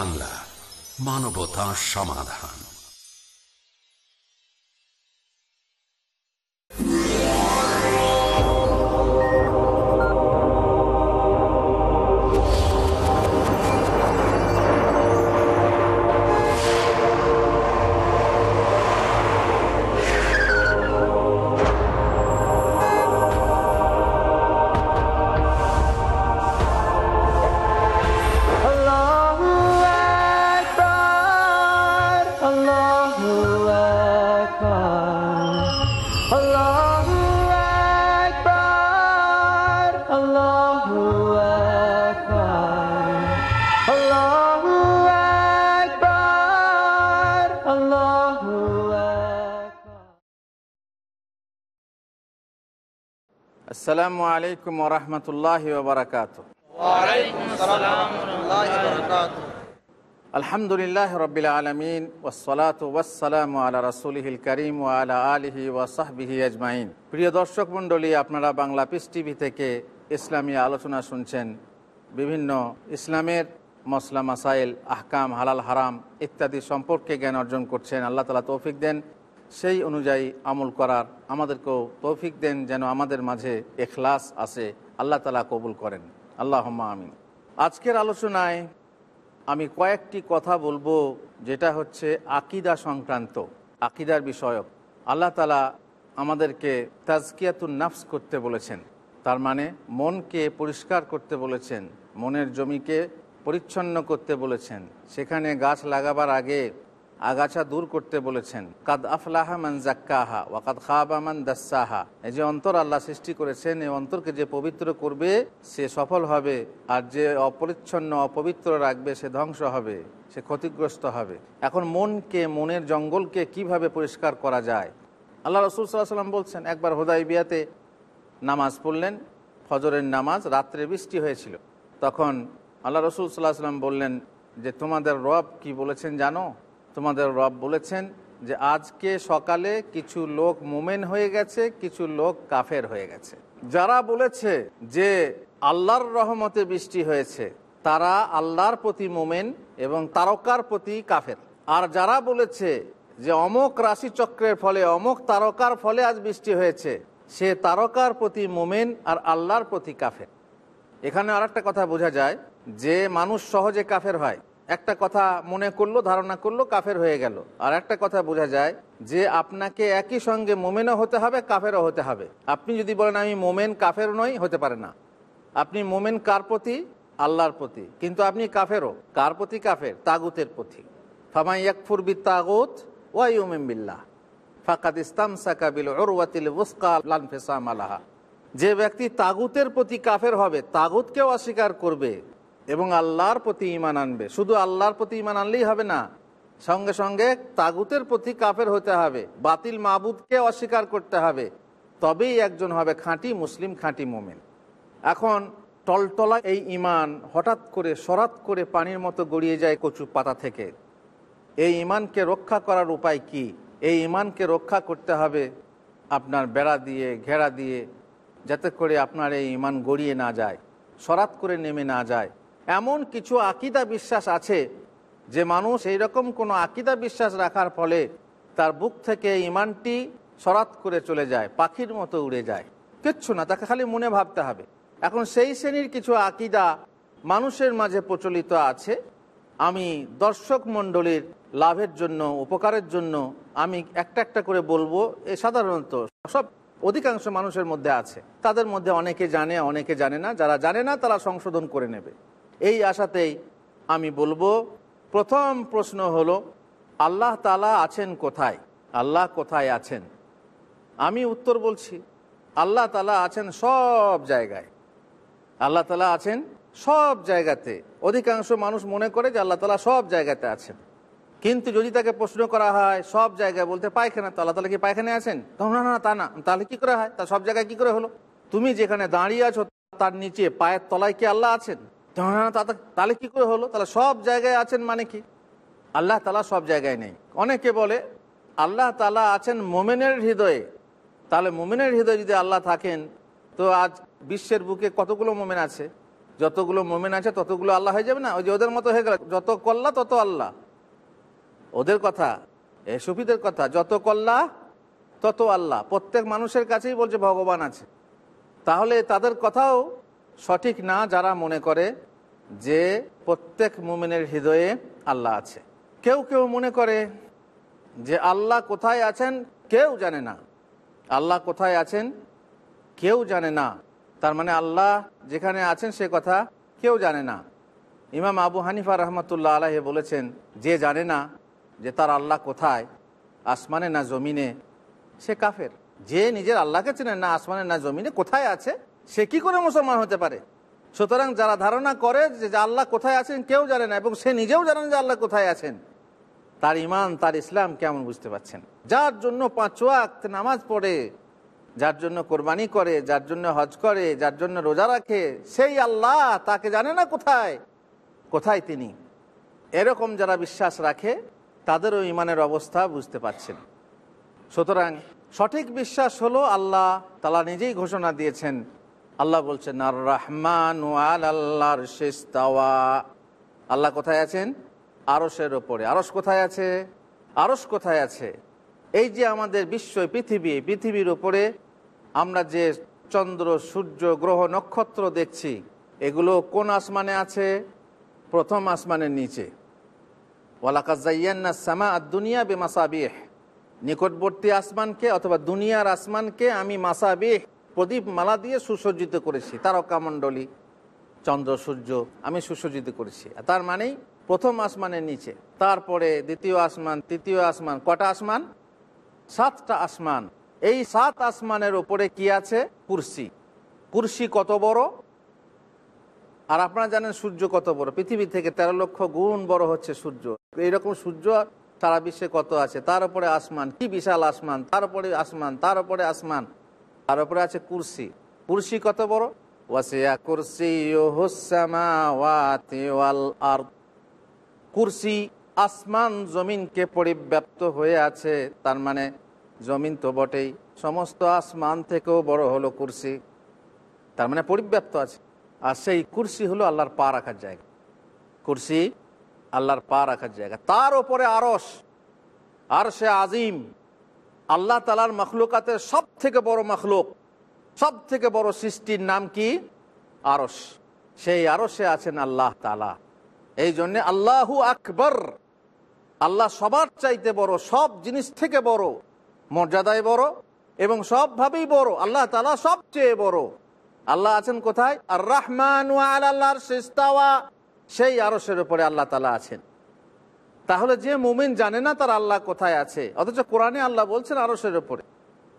বাংলা মানবতা সমাধান। আসসালামু আলাইকুম ওরহমতুল্লাহ বারকাত আলহামদুলিল্লাহ রবিল আলমিন ওসলাত ওয়াসালাম আলা রসুলহিল করিম ও আলা আলহি ওয়াসাহবিহি আজমাইন। প্রিয় দর্শক মণ্ডলী, আপনারা বাংলা পিস টিভি থেকে ইসলামী আলোচনা শুনছেন। বিভিন্ন ইসলামের মসলা, মাসাইল, আহকাম, হালাল, হারাম ইত্যাদি সম্পর্কে জ্ঞান অর্জন করছেন। আল্লাহ তালা তৌফিক দেন। সেই অনুযায়ী আমল করার আমাদেরকেও তৌফিক দেন যেন আমাদের মাঝে এখলাস আসে আল্লাহ তালা কবুল করেন। আল্লাহ আমিন। আজকের আলোচনায় আমি কয়েকটি কথা বলব, যেটা হচ্ছে আকিদা সংক্রান্ত, আকিদার বিষয়ক। আল্লাহ তালা আমাদেরকে তাজকিয়াতুন নাফস করতে বলেছেন। তার মানে মনকে পরিষ্কার করতে বলেছেন, মনের জমিকে পরিচ্ছন্ন করতে বলেছেন। সেখানে গাছ লাগাবার আগে আগাছা দূর করতে বলেছেন, কাদ আফলাহা মান জাক্কাহা ওয়াকাদ খাবা মান দাসাহা। এই যে অন্তর আল্লাহ সৃষ্টি করেছেন, এই অন্তরকে যে পবিত্র করবে, সে সফল হবে, আর যে অপরিচ্ছন্ন, অপবিত্র রাখবে, সে ধ্বংস হবে, সে ক্ষতিগ্রস্ত হবে। এখন মনকে, মনের জঙ্গলকে কীভাবে পরিষ্কার করা যায়? আল্লাহ রসুল সাল্লাম বলছেন, একবার হোদাই বিয়াতে নামাজ পড়লেন, ফজরের নামাজ রাত্রে বৃষ্টি হয়েছিল। তখন আল্লাহ রসুল সাল্লাহ সাল্লাম বললেন যে, তোমাদের রব কি বলেছেন জানো? তোমাদের রব বলেছেন যে আজকে সকালে কিছু লোক মোমেন হয়ে গেছে, কিছু লোক কাফের হয়ে গেছে। যারা বলেছে যে আল্লাহর রহমতে বৃষ্টি হয়েছে, তারা আল্লাহর প্রতি মোমেন এবং তারকার প্রতি কাফের। আর যারা বলেছে যে অমুক রাশিচক্রের ফলে, অমুক তারকার ফলে আজ বৃষ্টি হয়েছে, সে তারকার প্রতি মোমেন আর আল্লাহর প্রতি কাফের। এখানে আর কথা বোঝা যায় যে মানুষ সহজে কাফের হয়। একটা কথা মনে করল, ধারণা করল, কাফের হয়ে গেল। আর একটা কথা বোঝা যায় যে আপনাকে একই সঙ্গে মোমেনও হতে হবে, কাফেরও হতে হবে। আপনি যদি বলেন, আমি মোমেন কাফের নই, হতে পারে না। আপনি মোমেন কার প্রতি? আল্লাহর প্রতি। কিন্তু আপনি কাফেরও। কার প্রতি কাফের? তাগুতের প্রতি। ফামাই ইয়াকফুর বি তাগুত ওয়াইউমিন বিল্লাহ। ফাকাদ ইসলাম সাকাবিল ওরওয়াতিল ওসকা লানফেসাম আলাহা যে ব্যক্তি তাগুতের প্রতি কাফের হবে, তাগুতকেও অস্বীকার করবে। এবং আল্লাহর প্রতি ইমান আনবে। শুধু আল্লাহর প্রতি ইমান আনলেই হবে না, সঙ্গে সঙ্গে তাগুতের প্রতি কাফের হতে হবে, বাতিল মাবুদকে অস্বীকার করতে হবে। তবেই একজন হবে খাঁটি মুসলিম, খাঁটি মোমেন। এখন টলটলা এই ইমান হঠাৎ করে, সরাত করে পানির মতো গড়িয়ে যায় কচু পাতা থেকে। এই ইমানকে রক্ষা করার উপায় কি? এই ইমানকে রক্ষা করতে হবে আপনার বেড়া দিয়ে, ঘেরা দিয়ে, যাতে করে আপনার এই ইমান গড়িয়ে না যায়, সরাত করে নেমে না যায়। এমন কিছু আকিদা বিশ্বাস আছে যে মানুষ এইরকম কোনো আকিদা বিশ্বাস রাখার ফলে তার বুক থেকে ইমানটি সরাত করে চলে যায়, পাখির মতো উড়ে যায়। কিচ্ছু না, তাকে খালি মনে ভাবতে হবে। এখন সেই শ্রেণির কিছু আকিদা মানুষের মাঝে প্রচলিত আছে। আমি দর্শক মণ্ডলীর লাভের জন্য, উপকারের জন্য আমি একটা একটা করে বলব, এ সাধারণত সব অধিকাংশ মানুষের মধ্যে আছে। তাদের মধ্যে অনেকে জানে অনেকে জানে না। যারা জানে না, তারা সংশোধন করে নেবে। এই আশাতেই আমি বলব, প্রথম প্রশ্ন হলো, আল্লাহ তালা আছেন কোথায়? আল্লাহ কোথায় আছেন? আমি উত্তর বলছি, আল্লাহ তালা আছেন সব জায়গায়। আল্লাহ তালা আছেন সব জায়গাতে। অধিকাংশ মানুষ মনে করে যে আল্লাহ তালা সব জায়গাতে আছেন। কিন্তু যদি তাকে প্রশ্ন করা হয়, সব জায়গায় বলতে পায়খানা, তো আল্লাহ তালা কি পায়খানে আছেন? তখন না না, তা না। তাহলে কি করে হয়? তা সব জায়গায় কি করে হলো? তুমি যেখানে দাঁড়িয়ে আছো, তার নিচে, পায়ের তলায় কি আল্লাহ আছেন? তাহলে কি করে হলো? তাহলে সব জায়গায় আছেন মানে কি? আল্লাহ তালা সব জায়গায় নেই। অনেকে বলে, আল্লাহ তালা আছেন মোমেনের হৃদয়ে। তাহলে মোমেনের হৃদয়ে যদি আল্লাহ থাকেন, তো আজ বিশ্বের বুকে কতগুলো মোমেন আছে? যতগুলো মোমেন আছে, ততগুলো আল্লাহ হয়ে যাবে না? ওই যে ওদের মতো হয়ে গেল। যত কল্লা, তত আল্লাহ। ওদের কথা, এ সুফিদের কথা, যত কল্লা, তত আল্লাহ। প্রত্যেক মানুষের কাছেই বলছে ভগবান আছে। তাহলে তাদের কথাও সঠিক না যারা মনে করে যে প্রত্যেক মুমিনের হৃদয়ে আল্লাহ আছে। কেউ কেউ মনে করে যে আল্লাহ কোথায় আছেন কেউ জানে না। আল্লাহ কোথায় আছেন কেউ জানে না। তার মানে আল্লাহ যেখানে আছেন সে কথা কেউ জানে না। ইমাম আবু হানিফা রহমতুল্লাহ আলাহে বলেছেন, যে জানে না যে তার আল্লাহ কোথায়, আসমানে না জমিনে, সে কাফের। যে নিজের আল্লাহকে চেনে না, আসমানে না জমিনে কোথায় আছে, সে কি করে মুসলমান হতে পারে? সুতরাং যারা ধারণা করে যে আল্লাহ কোথায় আছেন কেউ জানে না এবং সে নিজেও জানেন যে আল্লাহ কোথায় আছেন, তার ইমান তার ইসলাম কেমন বুঝতে পারছেন যার জন্য পাঁচ ওয়াক্ত নামাজ পড়ে, যার জন্য কোরবানি করে, যার জন্য হজ করে, যার জন্য রোজা রাখে, সেই আল্লাহ তাকে জানে না কোথায়? কোথায় তিনি? এরকম যারা বিশ্বাস রাখে, তাদেরও ইমানের অবস্থা বুঝতে পারছেন সুতরাং সঠিক বিশ্বাস হলো আল্লাহ তালা নিজেই ঘোষণা দিয়েছেন আল্লাহ বলছেন আর রহমান আল্লাহর আল্লাহ কোথায় আছেন? আরসের ওপরে আরস কোথায় আছে? আরস কোথায় আছে? এই যে আমাদের বিশ্ব পৃথিবী, পৃথিবীর ওপরে আমরা যে চন্দ্র, সূর্য, গ্রহ, নক্ষত্র দেখছি, এগুলো কোন আসমানে আছে? প্রথম আসমানের নিচে। ওয়ালাকাজাইয়ান্না সামা আর দুনিয়া বে মাসাবিহ নিকটবর্তী আসমানকে অথবা দুনিয়ার আসমানকে আমি মাসাবিহ প্রদীপ মালা দিয়ে সুসজ্জিত করেছি তারকামণ্ডলী চন্দ্র, সূর্য, আমি সুসজ্জিত করেছি। তার মানেই প্রথম আসমানের নিচে, তারপরে দ্বিতীয় আসমান, তৃতীয় আসমান, কটা আসমান? সাতটা আসমান। এই সাত আসমানের ওপরে কি আছে? কুরসি। কুরসি কত বড়? আর আপনারা জানেন সূর্য কত বড়? পৃথিবী থেকে তেরো লক্ষ গুণ বড় হচ্ছে সূর্য। এইরকম সূর্য সারা বিশ্বে কত আছে? তার উপরে আসমান। কি বিশাল আসমান? তার উপরে আসমান, তার উপরে আসমান। তার উপরে আছে কুরসি। কুরসি কত বড়? ওয়াসিয়া কুরসি কুরসি আসমান জমিনকে পরিব্যাপ্ত হয়ে আছে, তার মানে জমিন তো বটেই। সমস্ত আসমান থেকেও বড় হলো কুরসি, তার মানে পরিব্যাপ্ত আছে। আর সেই কুরসি হলো আল্লাহর পা রাখার জায়গা। কুরসি আল্লাহর পা রাখার জায়গা। তার ওপরে আরস আর সে আজিম। আল্লাহ তালার মখলুকাতের সব থেকে বড় মখলুক সব থেকে বড় সৃষ্টির নাম কি? আরস সেই আরসে আছেন আল্লাহ তালা এই জন্য আল্লাহু আকবর। আল্লাহ সবার চাইতে বড়, সব জিনিস থেকে বড়, মর্যাদায় বড় এবং সবভাবেই বড়, আল্লাহ তালা সবচেয়ে বড়। আল্লাহ আছেন কোথায়? আর রহমান আল্লাহর সেই আরসের উপরে আল্লাহ তালা আছেন। তাহলে যে মুমিন জানে না তার আল্লাহ কোথায় আছে, অথচ কোরআনে আল্লাহ বলছেন আরসের উপরে।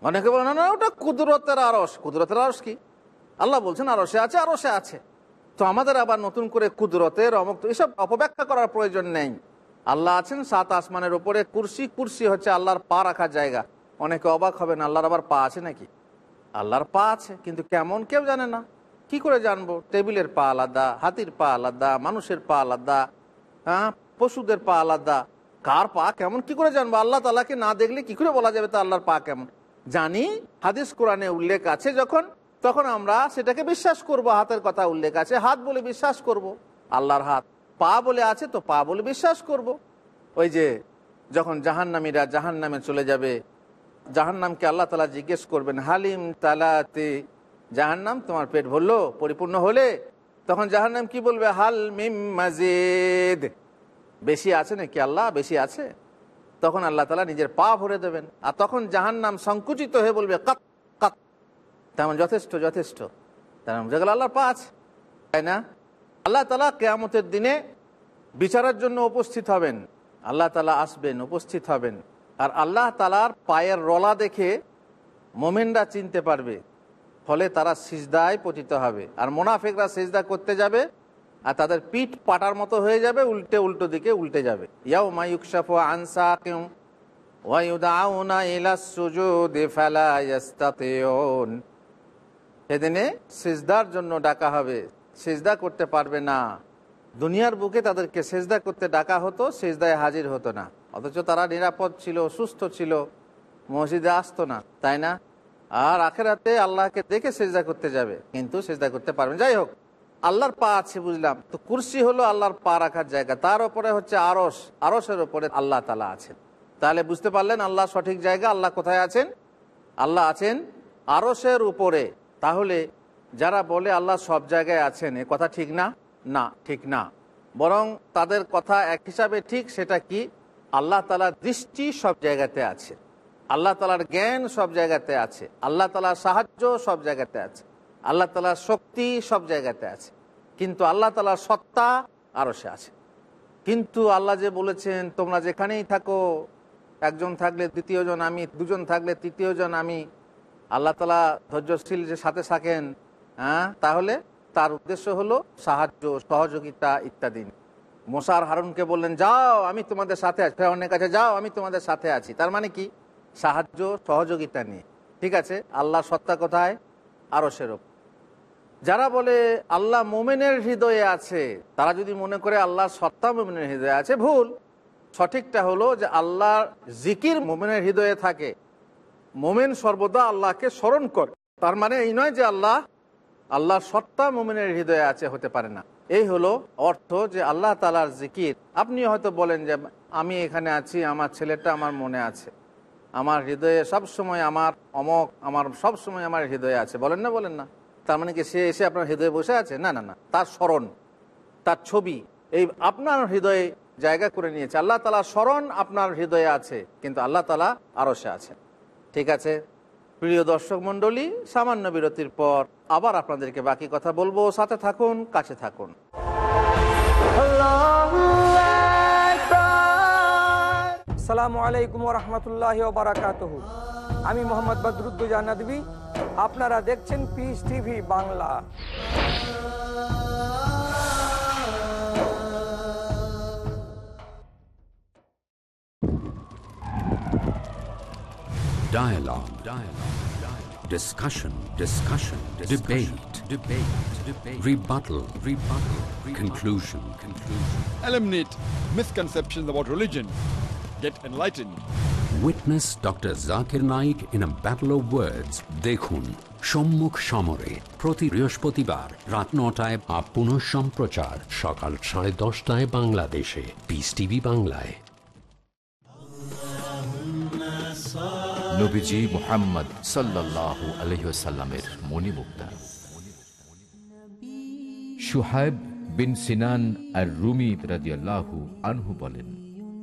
অনেকে বলেন না না, ওটা কুদরতের আরস কুদরতের আরস কি? আল্লাহ বলছেন আরসে আছে আরসে আছে। তো আমাদের আবার নতুন করে কুদরতের অমুক এসব অপব্যাখ্যা করার প্রয়োজন নেই। আল্লাহ আছেন, সাত আসমানের উপরে কুরসি কুরসি হচ্ছে আল্লাহর পা রাখার জায়গা। অনেকে অবাক হবেন, আল্লাহর আবার পা আছে নাকি? আল্লাহর পা আছে, কিন্তু কেমন কেউ জানে না। কি করে জানব? টেবিলের পা আলাদা, হাতির পা আলাদা, মানুষের পা আলাদা হ্যাঁ পশুদের পা আলাদা। কার পা কেমন? কি করে জানব? আল্লাহ তালাকে না দেখলে কি করে বলা যাবে তা আল্লাহর পা কেমন? জানি, হাদিস কোরআনে উল্লেখ আছে যখন, তখন আমরা সেটাকে বিশ্বাস করব, হাতের কথা উল্লেখ আছে, হাত বলে বিশ্বাস করব, আল্লাহর হাত। পা বলে আছে তো পা বলে বিশ্বাস করব। ওই যে, যখন জাহান্নামীরা জাহান নামে চলে যাবে, জাহান্নামকে আল্লাহ তালা জিজ্ঞেস করবেন, হালিম তালাতে, জাহান্নাম তোমার পেট ভরলো, পরিপূর্ণ হলে? তখন জাহান্নাম কি বলবে? হাল মিম মাজিদ। বেশি আছে নাকি আল্লাহ? বেশি আছে। তখন আল্লাহ তালা নিজের পা ভরে দেবেন। আর তখন জাহান নাম সংকুচিত হয়ে বলবে, কাত কাত। তেমন যথেষ্ট যথেষ্ট। তেমন যেগুলো আল্লাহর পা আছে। তাই না? আল্লাহ তালা কেয়ামতের দিনে বিচারের জন্য উপস্থিত হবেন। আল্লাহ তালা আসবেন, উপস্থিত হবেন। আর আল্লাহ তালার পায়ের রলা দেখে মোমেনরা চিনতে পারবে। ফলে তারা সিজদায় পতিত হবে। আর মোনাফেকরা সিজদা করতে যাবে। আর তাদের পিঠ পাটার মতো হয়ে যাবে, উল্টে উল্টো দিকে উল্টে যাবে। ইয়াও মায়ুকশাফ আনসা কেউ সেদিনে সেজদার জন্য ডাকা হবে। সেজদা করতে পারবে না। দুনিয়ার বুকে তাদেরকে সেজদা করতে ডাকা হতো, সেজদায় হাজির হতো না। অথচ তারা নিরাপদ ছিল, সুস্থ ছিল, মসজিদে আসতো না, তাই না? আর আখেরাতে আল্লাহকে দেখে সেজদা করতে যাবে, কিন্তু সেজদা করতে পারবেন যাই হোক আল্লাহর পা আছে বুঝলাম। তো কুরসি হলো আল্লাহর পা রাখার জায়গা। তার উপরে হচ্ছে আরস আরসের উপরে আল্লাহ তালা আছেন। তাহলে বুঝতে পারলেন আল্লাহ সঠিক জায়গা, আল্লাহ কোথায় আছেন? আল্লাহ আছেন আরসের উপরে। তাহলে যারা বলে আল্লাহ সব জায়গায় আছেন, এ কথা ঠিক না? না, ঠিক না। বরং তাদের কথা এক হিসাবে ঠিক, সেটা কি? আল্লাহ তালার দৃষ্টি সব জায়গাতে আছে। আল্লাহ তালার জ্ঞান সব জায়গাতে আছে। আল্লাহ তালার সাহায্য সব জায়গাতে আছে। আল্লাহ তালার শক্তি সব জায়গাতে আছে। কিন্তু আল্লাহ তালার সত্তা আরও সে আছে। কিন্তু আল্লাহ যে বলেছেন, তোমরা যেখানেই থাকো, একজন থাকলে দ্বিতীয়জন আমি, দুজন থাকলে তৃতীয়জন আমি। আল্লাহ তালা ধৈর্যশীল যে সাথে থাকেন হ্যাঁ তাহলে তার উদ্দেশ্য হলো সাহায্য, সহযোগিতা ইত্যাদি মোসার হারুনকে বললেন, যাও, আমি তোমাদের সাথে আছি। ফেরাউনের কাছে, যাও, আমি তোমাদের সাথে আছি। তার মানে কি? সাহায্য, সহযোগিতা নিয়ে। ঠিক আছে? আল্লাহ সত্তা কোথায়? আরও সেরকম। যারা বলে আল্লাহ মোমেনের হৃদয়ে আছে, তারা যদি মনে করে আল্লাহ সত্তা মোমেনের হৃদয়ে আছে, ভুল। সঠিকটা হলো যে আল্লাহর জিকির মোমেনের হৃদয়ে থাকে। মোমেন সর্বদা আল্লাহকে স্মরণ করে। তার মানে এই নয় যে আল্লাহ আল্লাহর সত্তা মোমেনের হৃদয়ে আছে হতে পারে না। এই হলো অর্থ যে আল্লাহ তালার জিকির। আপনি হয়তো বলেন যে আমি এখানে আছি, আমার ছেলেটা আমার মনে আছে। আমার হৃদয়ে সব সময় আমার অমক, আমার সব সময় আমার হৃদয়ে আছে। বলেন না বলেন না। তার মানে কি সে এসে আপনার হৃদয়ে বসে আছে? না না না। তার স্মরণ তার ছবি এই আপনার হৃদয়ে জায়গা করে নিয়েছে। আল্লাহ তালা স্মরণ আপনার হৃদয়ে আছে কিন্তু আল্লাহ তালা আরও সে আছে ঠিক আছে? প্রিয় দর্শক মণ্ডলী সামান্য বিরতির পর আবার আপনাদেরকে বাকি কথা বলব। সাথে থাকুন কাছে থাকুন. সালামু আলাইকুম রহমতুল্লাহ বারাকাতহ। আমি মোহাম্মদ বদরুদ্দুজা নদী আপনারা দেখছেন Peace TV Bangla Dialogue. Dialogue. Dialogue. Discussion. Discussion. Debate. Debate. Debate. Rebuttal. Rebuttal. Conclusion. Conclusion. eliminate misconceptions about religion, get enlightened. Witness doctor Zakir Naik in a battle of words. দেখুন সম্মুখ সমরে প্রতি বৃহস্পতিবার রাত নটায় বা পুনঃ সম্প্রচার সকাল সাড়ে দশটায় বাংলাদেশে পিস টিভি বাংলায় নবীজি মোহাম্মদ সাল্লাল্লাহু আলহিসাল্লামের মণিমুক্তা। সুহাইব বিন সিনান আর রুমি রাজিয়াল্লাহু আনহু বলেন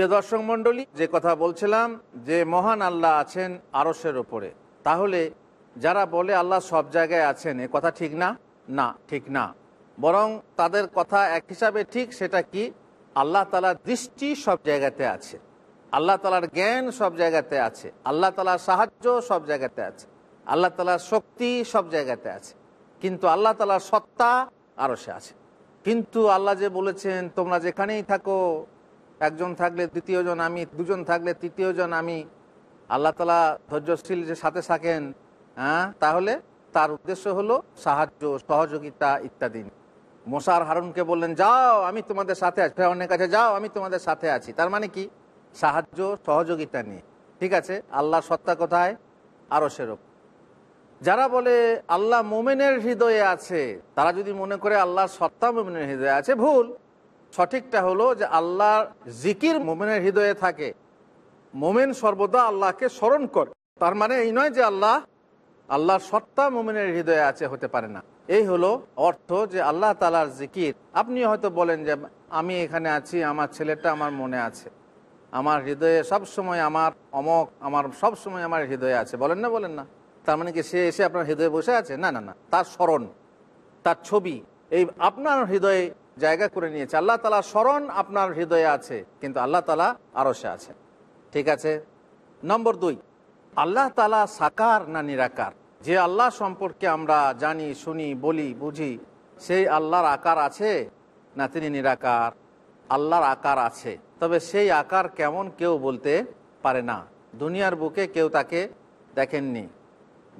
প্রিয় দর্শক মণ্ডলী, যে কথা বলছিলাম যে মহান আল্লাহ আছেন আরসের ওপরে তাহলে যারা বলে আল্লাহ সব জায়গায় আছেন, এ কথা ঠিক না? না, ঠিক না। বরং তাদের কথা এক হিসাবে ঠিক সেটা কি? আল্লাহ তালার দৃষ্টি সব জায়গাতে আছে। আল্লাহ তালার জ্ঞান সব জায়গাতে আছে। আল্লাহ তালার সাহায্য সব জায়গাতে আছে। আল্লাহ তালার শক্তি সব জায়গাতে আছে। কিন্তু আল্লাহ তালার সত্তা আরও সে আছে। কিন্তু আল্লাহ যে বলেছেন, তোমরা যেখানেই থাকো একজন থাকলে দ্বিতীয়জন আমি, দুজন থাকলে তৃতীয়জন আমি। আল্লাহ তালা ধৈর্যশীল যে সাথে থাকেন হ্যাঁ তাহলে তার উদ্দেশ্য হলো সাহায্য, সহযোগিতা ইত্যাদি। মোসার হারুনকে বললেন, যাও, আমি তোমাদের সাথে আছি। ফেরাউনের কাছে, যাও, আমি তোমাদের সাথে আছি। তার মানে কি? সাহায্য, সহযোগিতা নিয়ে। ঠিক আছে? আল্লাহ সত্তা কোথায়? আরও সেরকম। যারা বলে আল্লাহ মোমেনের হৃদয়ে আছে, তারা যদি মনে করে আল্লাহ সত্তা মোমেনের হৃদয়ে আছে, ভুল। সঠিকটা হলো যে আল্লাহর জিকির মোমেনের হৃদয়ে থাকে। মোমেন সর্বদা আল্লাহকে স্মরণ করে। তার মানে এই নয় যে আল্লাহ, আল্লাহর সত্তা মোমেনের হৃদয়ে আছে, হতে পারে না। এই হলো অর্থ যে আল্লাহ তালার জিকির। আপনি হয়তো বলেন যে, আমি এখানে আছি, আমার ছেলেটা আমার মনে আছে। আমার হৃদয়ে সব সময় আমার অমক, আমার সব সময় আমার হৃদয়ে আছে। বলেন না বলেন না। তার মানে কি সে এসে আপনার হৃদয়ে বসে আছে? না না না। তার স্মরণ, তার ছবি, এই আপনার হৃদয়ে জায়গা করে নিয়েছে। আল্লাহ তালা স্মরণ আপনার হৃদয়ে আছে, কিন্তু আল্লাহ তালা আরও সে আছে ঠিক আছে? নম্বর দুই, আল্লাহ তালা সাকার না নিরাকার? যে আল্লাহ সম্পর্কে আমরা জানি, শুনি, বলি, বুঝি, সেই আল্লাহর আকার আছে না তিনি নিরাকার? আল্লাহর আকার আছে। তবে সেই আকার কেমন কেউ বলতে পারে না। দুনিয়ার বুকে কেউ তাকে দেখেননি।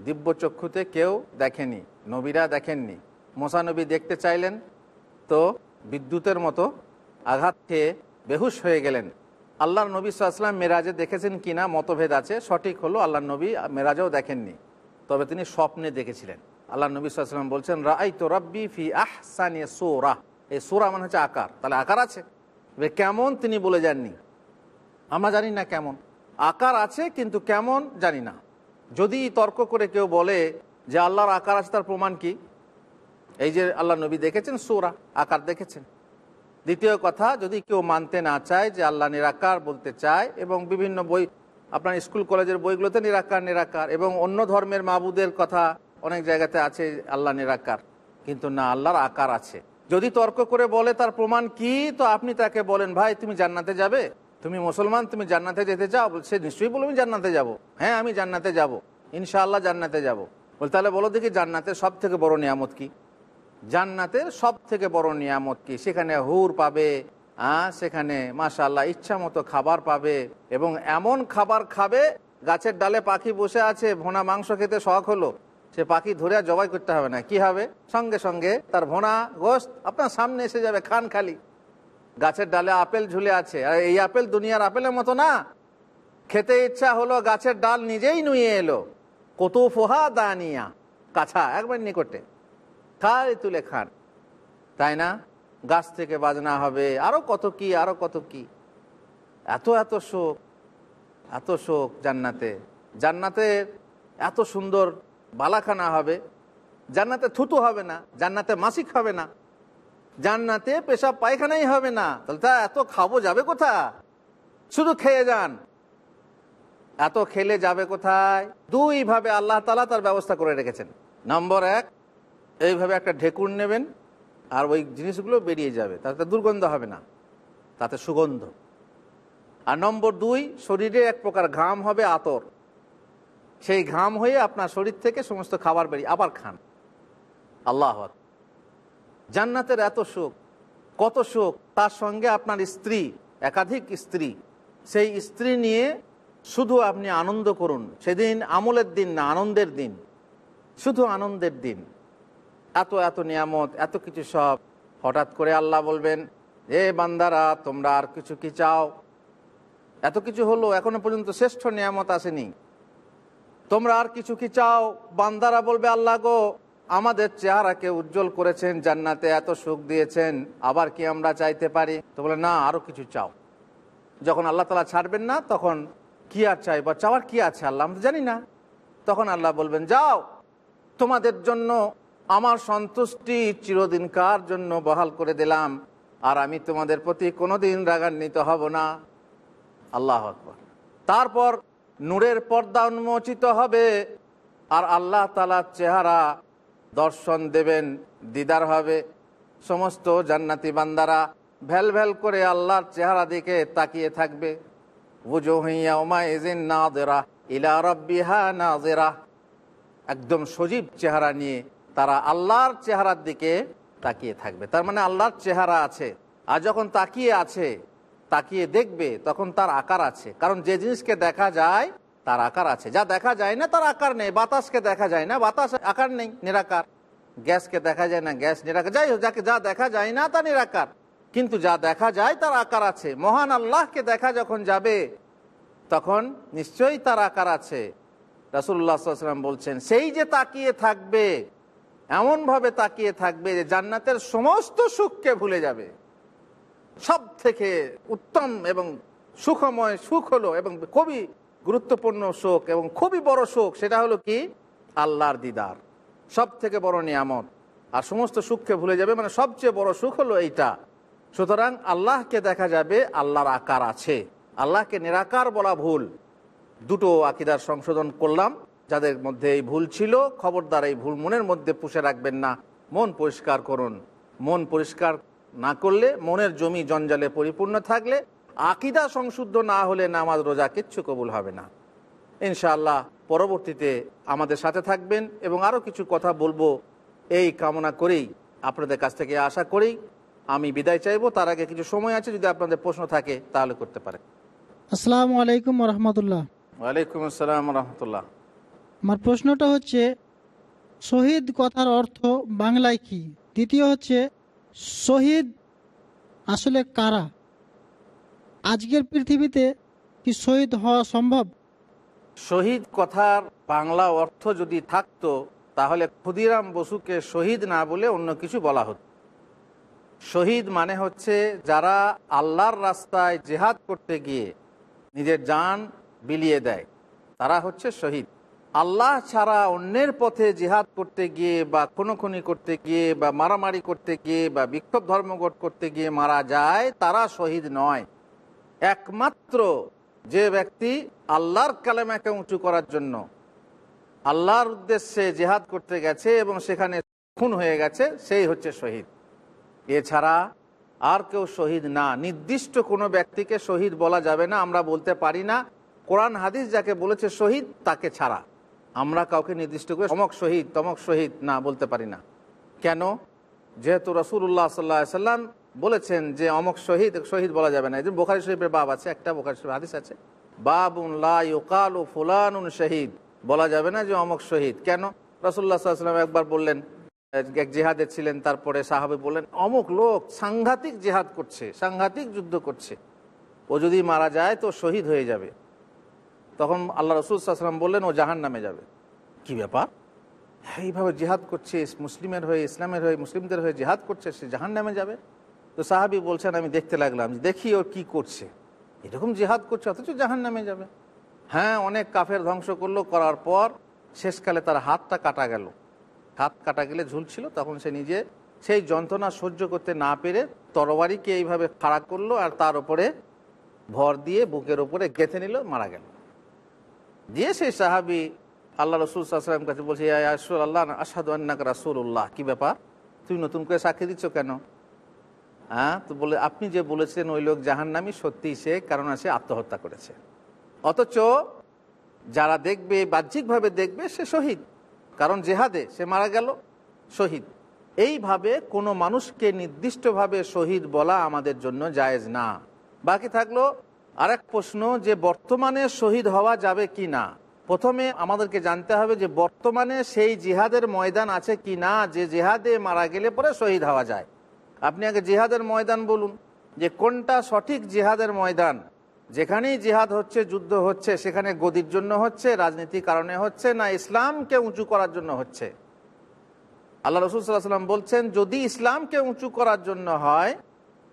দিব্য চক্ষুতে কেউ দেখেনি। নবীরা দেখেননি। মোসানবী দেখতে চাইলেন তো বিদ্যুতের মতো আঘাত খেয়ে বেহুশ হয়ে গেলেন। আল্লাহর নবী সাল্লাম মেরাজে দেখেছেন কিনা মতভেদ আছে, সঠিক হলো আল্লাহ নবী মেরাজেও দেখেননি। তবে তিনি স্বপ্নে দেখেছিলেন। আল্লাহ নবী সাল্লাম বলছেন রাই তো রব্বি ফি আহসানি সোরা। এই সোরা মানে হচ্ছে আকার। তাহলে আকার আছে। কেমন তিনি বলে যাননি? আমরা জানি না কেমন। আকার আছে কিন্তু কেমন জানি না। যদি তর্ক করে কেউ বলে যে আল্লাহর আকার আছে তার প্রমাণ কি? এই যে আল্লাহ নবী দেখেছেন সোরা, আকার দেখেছেন। দ্বিতীয় কথা, যদি কেউ মানতে না চায় যে আল্লাহ নিরাকার বলতে চায় এবং বিভিন্ন বই, আপনার স্কুল, কলেজের বইগুলোতে নিরাকার নিরাকার এবং অন্য ধর্মের মাবুদের কথা অনেক জায়গাতে আছে আল্লাহ নিরাকার, কিন্তু না, আল্লাহর আকার আছে। যদি তর্ক করে বলে তার প্রমাণ কি, তো আপনি তাকে বলেন, ভাই, তুমি জান্নাতে যাবে? তুমি মুসলমান, তুমি জান্নাতে যেতে চাও? সে নিশ্চয়ই আমি জান্নাতে যাব। হ্যাঁ আমি জান্নাতে যাব। ইনশাআল্লাহ জান্নাতে যাব। বল, তাহলে বলো দেখি জান্নাতের সব থেকে বড় নিয়ামত কি? জান্নাতের সব থেকে বড় নিয়ামত কি? সেখানে হুর পাবে সেখানে মাশাল্লাহ ইচ্ছা মতো খাবার পাবে এবং এমন খাবার খাবে, গাছের ডালে পাখি বসে আছে, ভোনা মাংস খেতে শখ হলো, সে পাখি ধরে আর জবাই করতে হবে না। কি হবে? সঙ্গে সঙ্গে তার ভোনা গোস্ত আপনার সামনে এসে যাবে খান খালি। গাছের ডালে আপেল ঝুলে আছে। আর এই আপেল দুনিয়ার আপেলের মতো না। খেতে ইচ্ছা হলো, গাছের ডাল নিজেই নুয়ে এলো। কত ফোহা দানিয়া। কাছা, একবার নিকটে। খাই তুলে খান। তাই না? গাছ থেকে বাজনা হবে। আরও কত কি, আরও কত কি। এত এত শোক এত শোক জান্নাতে। জান্নাতে এত সুন্দর বালাখানা হবে। জান্নাতে থুতু হবে না, জান্নাতে মাসিক হবে না। জান্নাতে পেশাব পায়খানাই হবে না। তাহলে তা এত খাব যাবে কোথা শুধু খেয়ে যান। এত খেলে যাবে কোথায়? দুই ভাবে আল্লাহ তালা তার ব্যবস্থা করে রেখেছেন। নম্বর এক এইভাবে একটা ঢেকুর নেবেন আর ওই জিনিসগুলো বেরিয়ে যাবে। তাতে দুর্গন্ধ হবে না। তাতে সুগন্ধ। আর নম্বর দুই, শরীরে এক প্রকার ঘাম হবে, আতর। সেই ঘাম হয়ে আপনার শরীর থেকে সমস্ত খাবার বেরিয়ে আবার খান। আল্লাহ জান্নাতের এত সুখ, কত সুখ। তার সঙ্গে আপনার স্ত্রী, একাধিক স্ত্রী। সেই স্ত্রী নিয়ে শুধু আপনি আনন্দ করুন। সেদিন আমলের দিন না, আনন্দের দিন। শুধু আনন্দের দিন। এত এত নিয়ামত, এত কিছু সব। হঠাৎ করে আল্লাহ বলবেন এ বান্দারা, তোমরা আর কিছু কি চাও? এত কিছু হলো, এখনও পর্যন্ত শ্রেষ্ঠ নিয়ামত আসেনি। তোমরা আর কিছু কি চাও? বান্দারা বলবে, আল্লাহ গো, আমাদের চেহারাকে উজ্জ্বল করেছেন, জান্নাতে এত সুখ দিয়েছেন, আবার কি আমরা চাইতে পারি? তো বলে, না, আরও কিছু চাও। যখন আল্লাহ তালা ছাড়বেন না, তখন কি আর চাই বা চাওয়ার কি আছে? আল্লাহ, আমরা জানি না। তখন আল্লাহ বলবেন, যাও, তোমাদের জন্য আমার সন্তুষ্টি চিরদিনকার জন্য বহাল করে দিলাম, আর আমি তোমাদের প্রতি কোনোদিন রাগান্বিত হব না। আল্লাহ আকবর। তারপর নূরের পর্দা উন্মোচিত হবে, আর আল্লাহ তালার চেহারা দর্শন দেবেন দিদার হবে। সমস্ত জান্নাতি বান্দারা ভ্যাল ভ্যাল করে আল্লাহর চেহারা দিকে তাকিয়ে থাকবে। বুঝো হইয়া ওমা এজিন না দেরা ইলা রব্বিহা নাজেরা একদম সজীব চেহারা নিয়ে তারা আল্লাহর চেহারার দিকে তাকিয়ে থাকবে। তার মানে আল্লাহর চেহারা আছে। আর যখন তাকিয়ে আছে, তাকিয়ে দেখবে, তখন তার আকার আছে। কারণ যে জিনিসকে দেখা যায়, তার আকার আছে। যা দেখা যায় না, তার আকার নেই। বাতাসকে দেখা যায় না, বাতাস আকার নেই, নিরাকার। গ্যাসকে দেখা যায় না, গ্যাস নিরাকার। যাই হোক, যাকে যা দেখা যায় না, তা নিরাকার। কিন্তু যা দেখা যায়, তার আকার আছে। মহান আল্লাহকে দেখা যখন যাবে, তখন নিশ্চয়ই তার আকার আছে। রাসুল্লাহাম বলছেন, সেই যে তাকিয়ে থাকবে এমনভাবে তাকিয়ে থাকবে যে জান্নাতের সমস্ত সুখকে ভুলে যাবে। সব থেকে উত্তম এবং সুখময় সুখ হলো এবং খুবই গুরুত্বপূর্ণ শোক এবং খুবই বড় শোক সেটা হলো কি? আল্লাহর দিদার। সব থেকে বড় নিয়ামত। আর সমস্ত সুখকে ভুলে যাবে মানে সবচেয়ে বড় সুখ হলো এইটা। সুতরাং আল্লাহকে দেখা যাবে আল্লাহর আকার আছে। আল্লাহকে নিরাকার বলা ভুল। দুটো আকিদার সংশোধন করলাম। যাদের মধ্যে এই ভুল ছিল খবরদার এই ভুল মনের মধ্যে পুষে রাখবেন না। মন পরিষ্কার করুন। মন পরিষ্কার না করলে মনের জমি জঞ্জালে পরিপূর্ণ থাকলে আকিদা সংশুদ্ধ না হলে নামাজ রোজা কিচ্ছু কবুল হবে না। ইনশাআল্লাহ পরবর্তীতে আমাদের সাথে থাকবেন এবং আরও কিছু কথা বলব। এই কামনা করেই আপনাদের কাছ থেকে আশা করেই আমি বিদায় চাইব। তার আগে কিছু সময় আছে যদি আপনাদের প্রশ্ন থাকে তাহলে করতে পারেন। আসসালামু আলাইকুম রহমতুল্লাহ। ওয়ালাইকুম আসসালাম রহমতুল্লাহ। আমার প্রশ্নটা হচ্ছে, শহীদ কথার অর্থ বাংলায় কি? দ্বিতীয় হচ্ছে, শহীদ আসলে কারা? আজকের পৃথিবীতে কি শহীদ হওয়া সম্ভব? শহীদ কথার বাংলা অর্থ যদি থাকতো, তাহলে ক্ষুদিরাম বসুকে শহীদ না বলে অন্য কিছু বলা হতো। শহীদ মানে হচ্ছে যারা আল্লাহর রাস্তায় জেহাদ করতে গিয়ে নিজের যান বিলিয়ে দেয়। তারা হচ্ছে শহীদ। আল্লাহ ছাড়া অন্যের পথে জিহাদ করতে গিয়ে বা খুনোখুনি করতে গিয়ে বা মারামারি করতে গিয়ে বা বিক্ষোভ ধর্মঘট করতে গিয়ে মারা যায়, তারা শহীদ নয়। একমাত্র যে ব্যক্তি আল্লাহর কালেমাকে উঁচু করার জন্য আল্লাহর উদ্দেশ্যে জেহাদ করতে গেছে এবং সেখানে খুন হয়ে গেছে, সেই হচ্ছে শহীদ। এছাড়া আর কেউ শহীদ না। নির্দিষ্ট কোনো ব্যক্তিকে শহীদ বলা যাবে না, আমরা বলতে পারি না। কোরআন হাদিস যাকে বলেছে শহীদ, তাকে ছাড়া। আমরা কাউকে নির্দিষ্ট করে অমক শহীদ, তমক শহীদ না বলতে পারি না। কেন? যেহেতু রসুল্লাহ সাল্লাহ সাল্লাম বলেছেন যে অমক শহীদ শহীদ বলা যাবে না। যে বোখারি শরীফের বাব আছে, একটা বোখারি শরীফ হাদিস আছে। বাবুন লাকাল ও ফুলানুন শহীদ। বলা যাবে না যে অমক শহীদ। কেন? রসুল্লাহ সাল্লাম একবার বললেন, এক জেহাদে ছিলেন, তারপরে সাহাবে বললেন, অমুক লোক সাংঘাতিক জেহাদ করছে, সাংঘাতিক যুদ্ধ করছে। ও যদি মারা যায় তো শহীদ হয়ে যাবে। তখন আল্লাহ রসুল সাল্লাম বললেন ও জাহান নামে যাবে। কি ব্যাপার? এইভাবে জেহাদ করছে মুসলিমের হয়ে ইসলামের হয়ে মুসলিমদের হয়ে জেহাদ করছে সে জাহান নামে যাবে। তো সাহাবি বলছেন আমি দেখতে লাগলাম দেখি ওর কি করছে। এরকম জেহাদ করছে অথচ জাহান নামে যাবে। হ্যাঁ অনেক কাফের ধ্বংস করল করার পর শেষকালে তার হাতটা কাটা গেল। হাত কাটা গেলে ঝুলছিল তখন সে নিজে সেই যন্ত্রণা সহ্য করতে না পেরে তরবারিকে এইভাবে খাড়া করল আর তার উপরে ভর দিয়ে বুকের উপরে গেঁথে নিল মারা গেল। দিয়ে সেই সাহাবি আল্লাহ রসুল সাল্লামের কাছে বলছে আল্লাহ আসাদু আন্নাক রাসুল উল্লাহ কী ব্যাপার? তুমি নতুন করে সাক্ষী দিচ্ছ কেন? হ্যাঁ তো বলে, আপনি যে বলেছেন ওই লোক জাহান্নামি, সত্যিই সে কারণ সে আত্মহত্যা করেছে। অথচ যারা দেখবে, বাহ্যিকভাবে দেখবে, সে শহীদ। কারণ জেহাদে সে মারা গেল, শহীদ। এইভাবে কোনো মানুষকে নির্দিষ্টভাবে শহীদ বলা আমাদের জন্য জায়েজ না। বাকি থাকল আরেক প্রশ্ন যে বর্তমানে শহীদ হওয়া যাবে কি না? প্রথমে আমাদেরকে জানতে হবে যে বর্তমানে সেই জিহাদের ময়দান আছে কি না, যে জেহাদে মারা গেলে পরে শহীদ হওয়া যায়। আপনি আগে জিহাদের ময়দান বলুন, যে কোনটা সঠিক জিহাদের ময়দান? যেখানেই জিহাদ হচ্ছে, যুদ্ধ হচ্ছে, সেখানে গদির জন্য হচ্ছে, রাজনীতির কারণে হচ্ছে, না ইসলামকে উঁচু করার জন্য হচ্ছে? আল্লাহ রসুল সাল্লাম বলছেন, যদি ইসলামকে উঁচু করার জন্য হয়,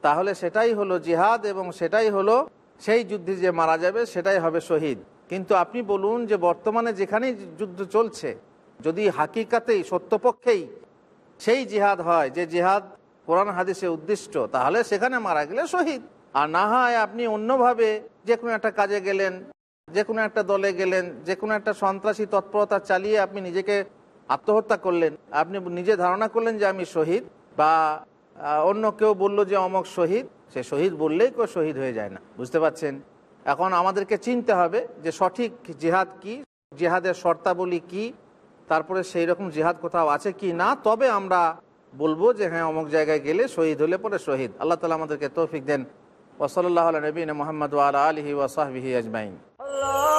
তাহলে সেটাই হলো জিহাদ এবং সেটাই হলো সেই যুদ্ধে যে মারা যাবে, সেটাই হবে শহীদ। কিন্তু আপনি বলুন যে বর্তমানে যেখানেই যুদ্ধ চলছে, যদি হাকিকাতেই, সত্যপক্ষেই সেই জিহাদ হয়, যে জিহাদ কোরআন হাদিসে উদ্দিষ্ট, তাহলে সেখানে মারা গেলে শহীদ। আর না হয় আপনি অন্যভাবে যে কোনো একটা কাজে গেলেন, যে কোনো একটা দলে গেলেন, যে কোনো একটা সন্ত্রাসী তৎপরতা চালিয়ে আপনি নিজেকে আত্মহত্যা করলেন, আপনি নিজে ধারণা করলেন যে আমি শহীদ, বা অন্য কেউ বলল যে অমক শহীদ সে শহীদ বললেই কেউ শহীদ হয়ে যায় না, বুঝতে পারছেন? এখন আমাদেরকে চিনতে হবে যে সঠিক জেহাদ কি, জেহাদের শর্তাবলী কি, তারপরে সেই রকম জিহাদ কোথাও আছে কি না, তবে আমরা বলব যে হ্যাঁ অমুক জায়গায় গেলে শহীদ হলে পরে শহীদ। আল্লাহ তালা আমাদেরকে তৌফিক দেন। ওসল্লাহ নবীন মোহাম্মদ আল আলহি ওয়াসাহবিহি আজমাইন। Allah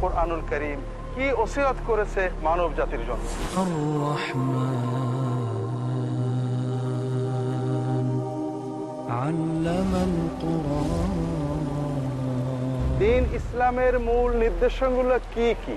কোরআনুল করিম কি ওসিয়ত করেছে মানব জাতির জন্য? দিন ইসলামের মূল নির্দেশনগুলো কি? কি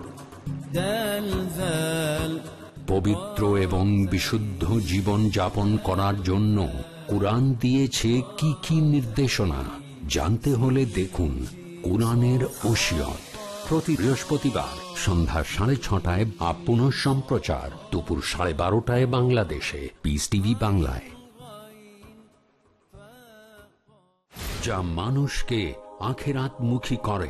পবিত্র এবং বিশুদ্ধ জীবন যাপন করার জন্য কোরআন দিয়েছে কি কি নির্দেশনা? জানতে হলে দেখুন কোরআনের ওসিয়ত। প্রতি বৃহস্পতিবার সন্ধ্যা সাড়ে ছটায় বা পুনঃ সম্প্রচার, দুপুর সাড়ে বারোটায় বাংলাদেশে। পিস টিভি বাংলায়। যা মানুষকে আখেরাত মুখী করে।